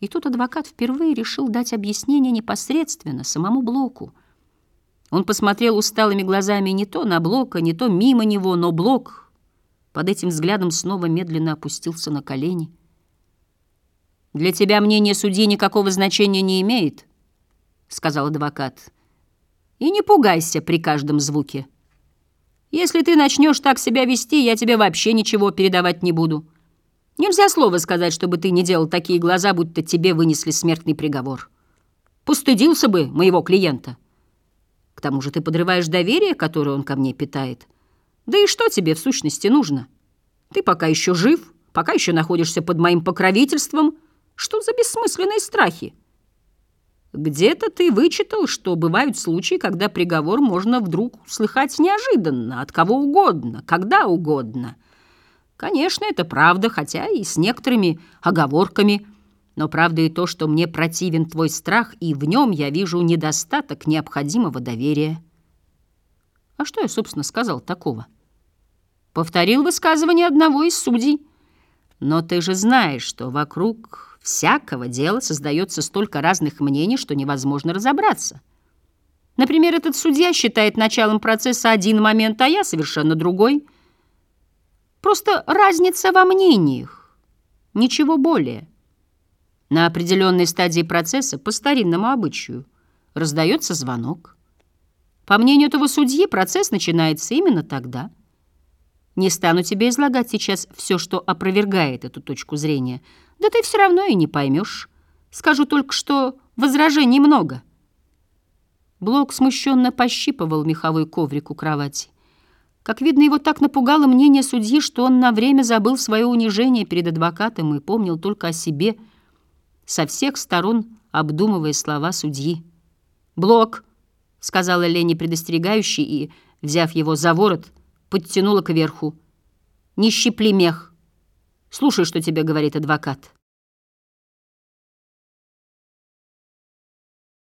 И тут адвокат впервые решил дать объяснение непосредственно самому Блоку. Он посмотрел усталыми глазами не то на Блока, не то мимо него, но Блок под этим взглядом снова медленно опустился на колени. «Для тебя мнение судьи никакого значения не имеет», — сказал адвокат. «И не пугайся при каждом звуке. Если ты начнешь так себя вести, я тебе вообще ничего передавать не буду». Нельзя слова сказать, чтобы ты не делал такие глаза, будто тебе вынесли смертный приговор. Постыдился бы моего клиента. К тому же ты подрываешь доверие, которое он ко мне питает. Да и что тебе в сущности нужно? Ты пока еще жив, пока еще находишься под моим покровительством. Что за бессмысленные страхи? Где-то ты вычитал, что бывают случаи, когда приговор можно вдруг слыхать неожиданно, от кого угодно, когда угодно — Конечно, это правда, хотя и с некоторыми оговорками. Но правда и то, что мне противен твой страх, и в нем я вижу недостаток необходимого доверия. А что я, собственно, сказал такого? Повторил высказывание одного из судей. Но ты же знаешь, что вокруг всякого дела создается столько разных мнений, что невозможно разобраться. Например, этот судья считает началом процесса один момент, а я совершенно другой — Просто разница во мнениях, ничего более. На определенной стадии процесса, по старинному обычаю, раздается звонок. По мнению этого судьи, процесс начинается именно тогда. Не стану тебе излагать сейчас все, что опровергает эту точку зрения. Да ты все равно и не поймешь. Скажу только, что возражений много. Блок смущенно пощипывал меховой коврик у кровати. Как видно, его так напугало мнение судьи, что он на время забыл свое унижение перед адвокатом и помнил только о себе, со всех сторон обдумывая слова судьи. «Блок!» — сказала Ленни предостерегающий и, взяв его за ворот, подтянула кверху. «Не щипли мех. Слушай, что тебе говорит адвокат».